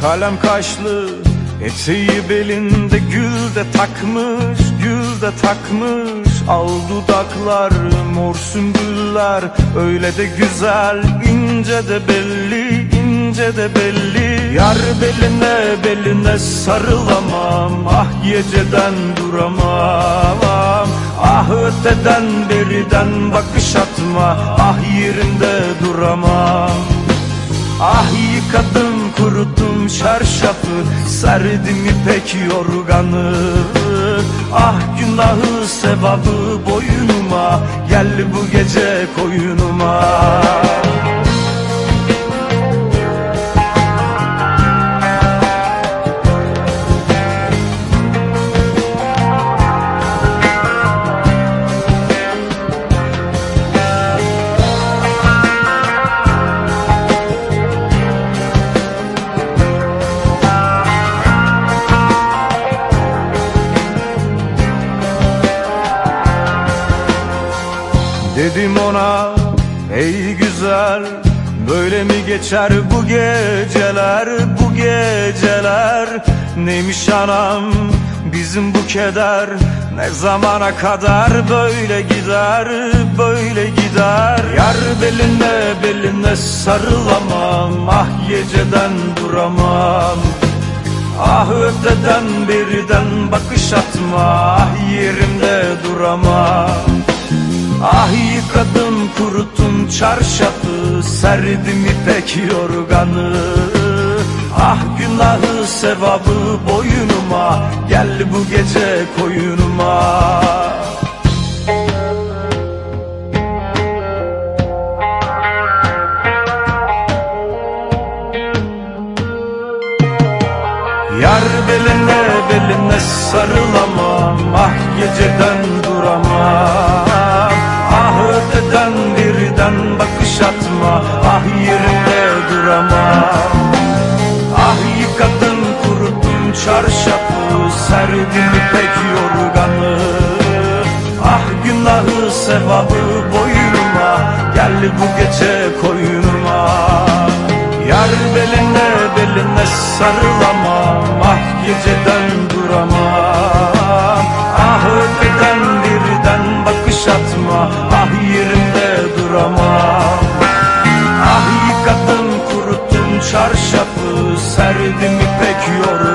Kalem kaşlı Eteği belinde gül de takmış Gül de takmış. Al dudaklar mor sümbüller Öyle de güzel ince de belli ince de belli. Yar beline beline sarılamam Ah geceden duramam. Ah öteden beriden bakış atma Ah yerinde duramam. Ah yıkadım kuruttum çarşafı Serdim ipek yorganı. Ah günahı sevabı boynuma Gel bu gece koyunuma Dedim ona ey güzel Böyle mi geçer bu geceler bu geceler? Neymiş anam bizim bu keder Ne zamana kadar böyle gider böyle gider? Yar beline beline sarılamam Ah geceden duramam. Ah öteden birden bakış atma Ah yerimde duramam Ah yıkadım kuruttum çarşafı Serdim ipek yorganı. Ah günahı sevabı boynuma Gel bu gece koyunuma. Yar beline beline sarılamam Ah geceden birden bakış atma Ah yerinde duramam Ah yıkadım kuruttum çarşafı Serdim ipek yorganı. Ah günahı sevabı boynuma Gel bu gece koyunuma Yar beline beline sarılamam Ah geceden duramam Ah öteden birden bakış atma Ah uğrama Ah yıkadın kurutun çarşafı Serdim ipek yor